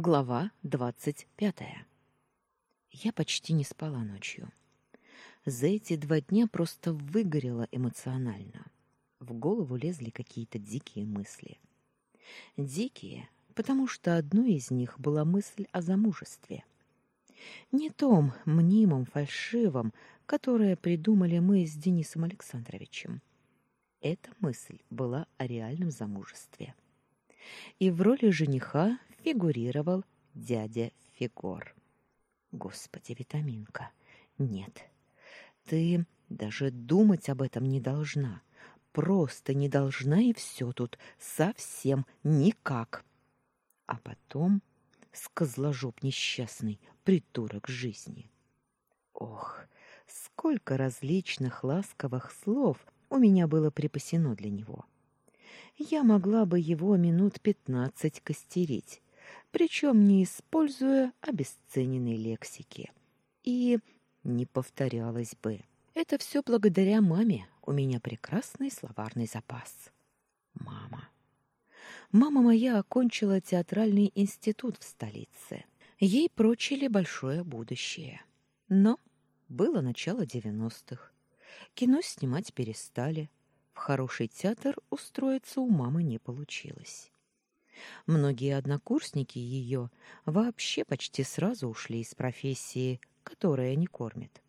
Глава двадцать пятая. Я почти не спала ночью. За эти два дня просто выгорела эмоционально. В голову лезли какие-то дикие мысли. Дикие, потому что одной из них была мысль о замужестве. Не том мнимом, фальшивом, которое придумали мы с Денисом Александровичем. Эта мысль была о реальном замужестве. И в роли жениха фигурировал дядя Фигор. Господи, витаминка, нет. Ты даже думать об этом не должна. Просто не должна и все тут. Совсем никак. А потом скозложоп несчастный, придурок жизни. Ох, сколько различных ласковых слов у меня было припасено для него. Я могла бы его минут пятнадцать костерить, причем не используя обесцененной лексики. И не повторялось бы. Это все благодаря маме. У меня прекрасный словарный запас. Мама. Мама моя окончила театральный институт в столице. Ей прочили большое будущее. Но было начало девяностых. Кино снимать перестали. В хороший театр устроиться у мамы не получилось. Многие однокурсники ее вообще почти сразу ушли из профессии, которая не кормит.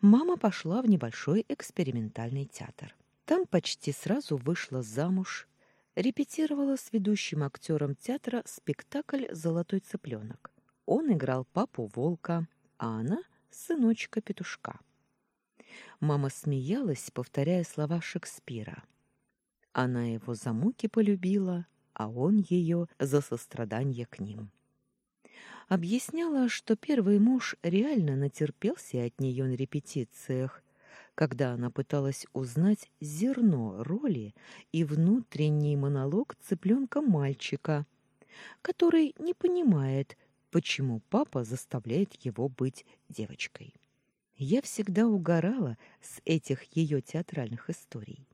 Мама пошла в небольшой экспериментальный театр. Там почти сразу вышла замуж, репетировала с ведущим актером театра спектакль «Золотой цыпленок». Он играл папу волка, а она — сыночка петушка. Мама смеялась, повторяя слова Шекспира. Она его за муки полюбила, а он ее за сострадание к ним. Объясняла, что первый муж реально натерпелся от нее на репетициях, когда она пыталась узнать зерно роли и внутренний монолог цыпленка-мальчика, который не понимает, почему папа заставляет его быть девочкой. Я всегда угорала с этих ее театральных историй.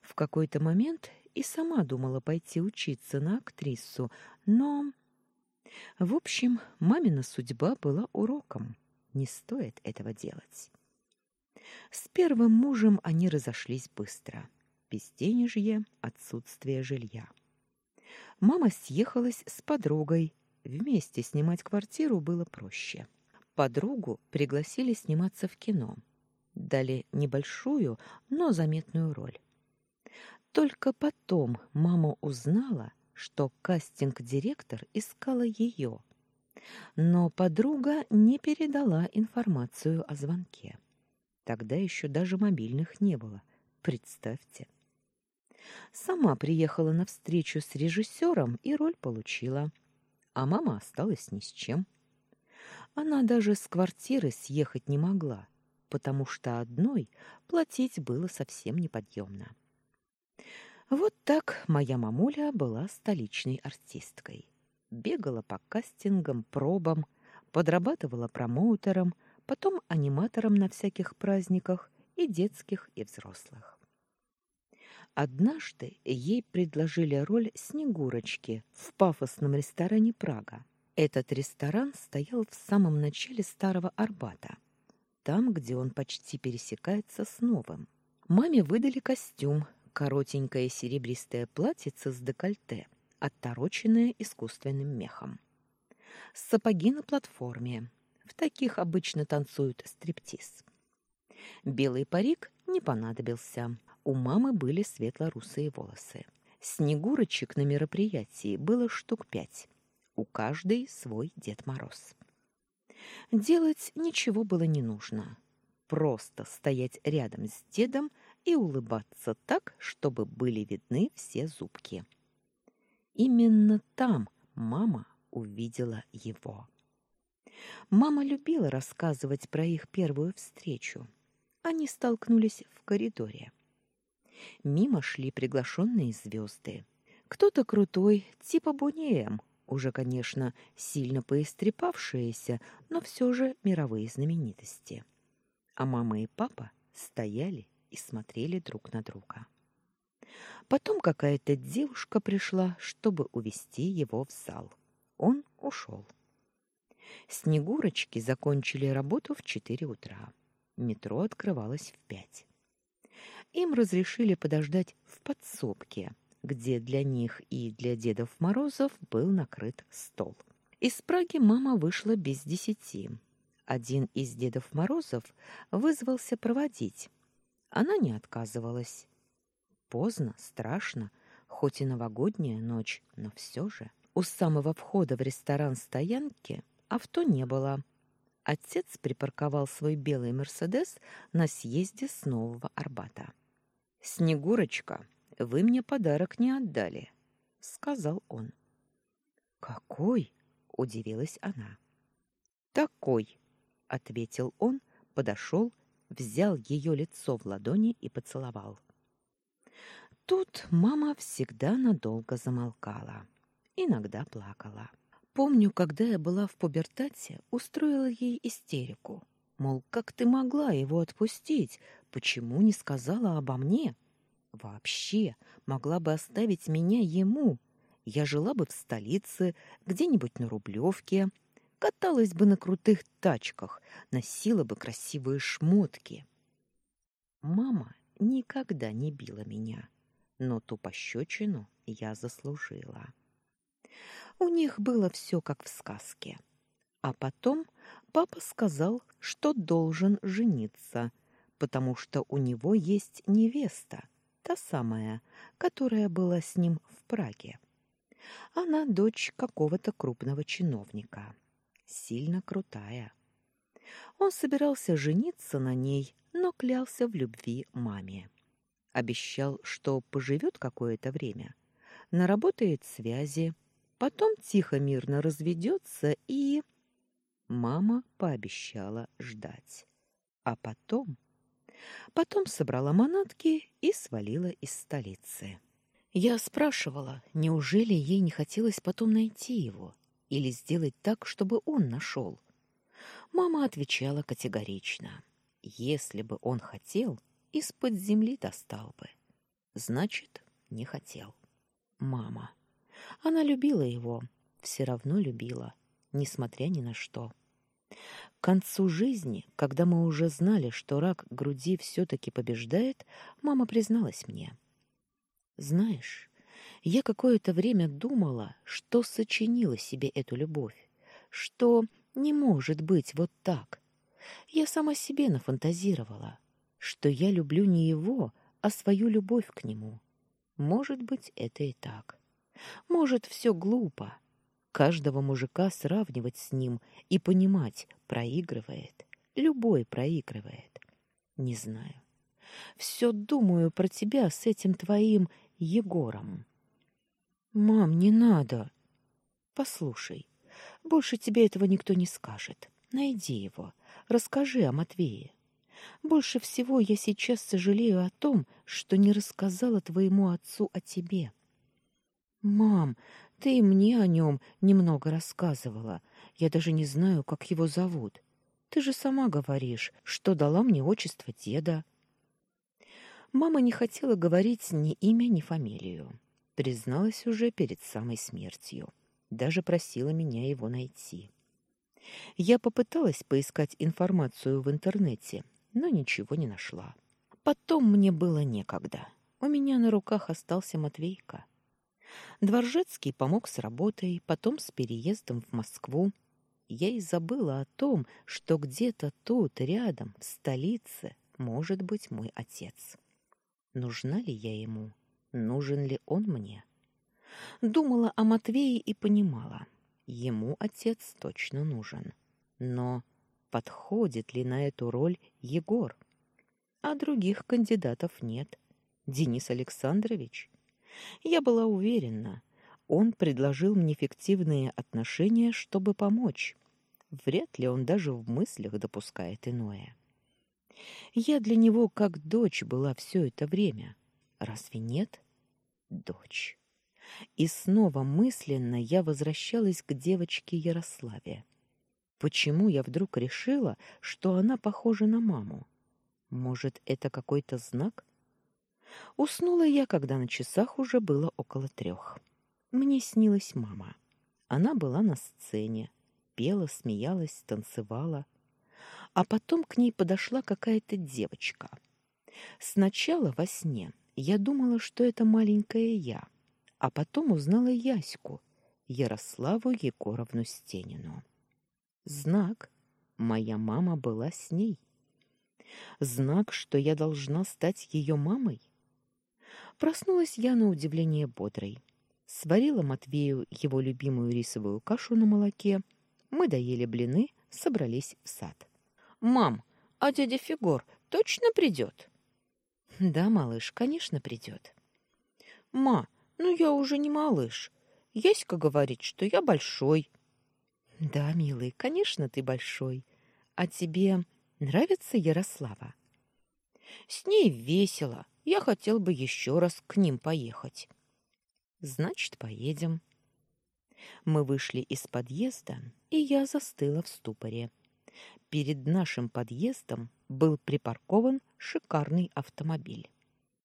В какой-то момент и сама думала пойти учиться на актрису, но... В общем, мамина судьба была уроком. Не стоит этого делать. С первым мужем они разошлись быстро. Безденежье, отсутствие жилья. Мама съехалась с подругой. Вместе снимать квартиру было проще. Подругу пригласили сниматься в кино. Дали небольшую, но заметную роль. Только потом мама узнала, что кастинг-директор искала ее. Но подруга не передала информацию о звонке. Тогда еще даже мобильных не было, представьте. Сама приехала на встречу с режиссером и роль получила. А мама осталась ни с чем. Она даже с квартиры съехать не могла, потому что одной платить было совсем неподъемно. Вот так моя мамуля была столичной артисткой. Бегала по кастингам, пробам, подрабатывала промоутером, потом аниматором на всяких праздниках и детских, и взрослых. Однажды ей предложили роль Снегурочки в пафосном ресторане Прага. Этот ресторан стоял в самом начале Старого Арбата, там, где он почти пересекается с Новым. Маме выдали костюм, коротенькое серебристое платьице с декольте, оттороченное искусственным мехом. Сапоги на платформе. В таких обычно танцуют стриптиз. Белый парик не понадобился. У мамы были светло-русые волосы. Снегурочек на мероприятии было штук пять. У каждой свой Дед Мороз. Делать ничего было не нужно. Просто стоять рядом с дедом и улыбаться так, чтобы были видны все зубки. Именно там мама увидела его. Мама любила рассказывать про их первую встречу. Они столкнулись в коридоре. Мимо шли приглашенные звезды. Кто-то крутой, типа Бонниэм, уже, конечно, сильно поистрепавшиеся, но все же мировые знаменитости. А мама и папа стояли и смотрели друг на друга. Потом какая-то девушка пришла, чтобы увести его в зал. Он ушел. Снегурочки закончили работу в четыре утра. Метро открывалось в пять. Им разрешили подождать в подсобке, где для них и для Дедов Морозов был накрыт стол. Из Праги мама вышла без десяти. Один из Дедов Морозов вызвался проводить. Она не отказывалась. Поздно, страшно, хоть и новогодняя ночь, но все же. У самого входа в ресторан стоянки авто не было. Отец припарковал свой белый «Мерседес» на съезде с Нового Арбата. «Снегурочка, вы мне подарок не отдали», — сказал он. «Какой?» — удивилась она. «Такой», — ответил он, подошел, взял ее лицо в ладони и поцеловал. Тут мама всегда надолго замолкала, иногда плакала. Помню, когда я была в пубертате, устроила ей истерику. Мол, как ты могла его отпустить? Почему не сказала обо мне? Вообще, могла бы оставить меня ему. Я жила бы в столице, где-нибудь на Рублевке, каталась бы на крутых тачках, носила бы красивые шмотки. Мама никогда не била меня, но ту пощечину я заслужила. У них было все как в сказке. А потом папа сказал, что должен жениться, потому что у него есть невеста, та самая, которая была с ним в Праге. Она дочь какого-то крупного чиновника, сильно крутая. Он собирался жениться на ней, но клялся в любви маме. Обещал, что поживет какое-то время, наработает связи, потом тихо-мирно разведется и... Мама пообещала ждать. А потом... Потом собрала манатки и свалила из столицы. Я спрашивала, неужели ей не хотелось потом найти его или сделать так, чтобы он нашел. Мама отвечала категорично. Если бы он хотел, из-под земли достал бы. Значит, не хотел. Мама. Она любила его, все равно любила, несмотря ни на что. К концу жизни, когда мы уже знали, что рак груди все-таки побеждает, мама призналась мне. «Знаешь, я какое-то время думала, что сочинила себе эту любовь, что не может быть вот так. Я сама себе нафантазировала, что я люблю не его, а свою любовь к нему. Может быть, это и так. Может, все глупо. Каждого мужика сравнивать с ним и понимать, проигрывает. Любой проигрывает. Не знаю. Все думаю про тебя с этим твоим Егором. Мам, не надо. Послушай, больше тебе этого никто не скажет. Найди его, расскажи о Матвее. Больше всего я сейчас сожалею о том, что не рассказала твоему отцу о тебе. Мам, ты и мне о нем немного рассказывала. Я даже не знаю, как его зовут. Ты же сама говоришь, что дала мне отчество деда. Мама не хотела говорить ни имя, ни фамилию. Призналась уже перед самой смертью. Даже просила меня его найти. Я попыталась поискать информацию в интернете, но ничего не нашла. Потом мне было некогда. У меня на руках остался Матвейка. Дворжецкий помог с работой, потом с переездом в Москву. Я и забыла о том, что где-то тут, рядом, в столице, может быть мой отец. Нужна ли я ему? Нужен ли он мне? Думала о Матвее и понимала, ему отец точно нужен. Но подходит ли на эту роль Егор? А других кандидатов нет. Денис Александрович я была уверена, он предложил мне фиктивные отношения, чтобы помочь. Вряд ли он даже в мыслях допускает иное. Я для него как дочь была все это время. Разве нет? Дочь. И снова мысленно я возвращалась к девочке Ярославе. Почему я вдруг решила, что она похожа на маму? Может, это какой-то знак? Уснула я, когда на часах уже было около трех. Мне снилась мама. Она была на сцене, пела, смеялась, танцевала. А потом к ней подошла какая-то девочка. Сначала во сне я думала, что это маленькая я, а потом узнала Яську, Ярославу Егоровну Стенину. Знак. Моя мама была с ней. Знак, что я должна стать ее мамой. Проснулась я на удивление бодрой. Сварила Матвею его любимую рисовую кашу на молоке. Мы доели блины, собрались в сад. «Мам, а дядя Фигор точно придет?» «Да, малыш, конечно, придет». «Ма, ну я уже не малыш. Яська говорит, что я большой». «Да, милый, конечно, ты большой. А тебе нравится Ярослава?» «С ней весело. Я хотел бы еще раз к ним поехать». «Значит, поедем». Мы вышли из подъезда, и я застыла в ступоре. Перед нашим подъездом был припаркован шикарный автомобиль.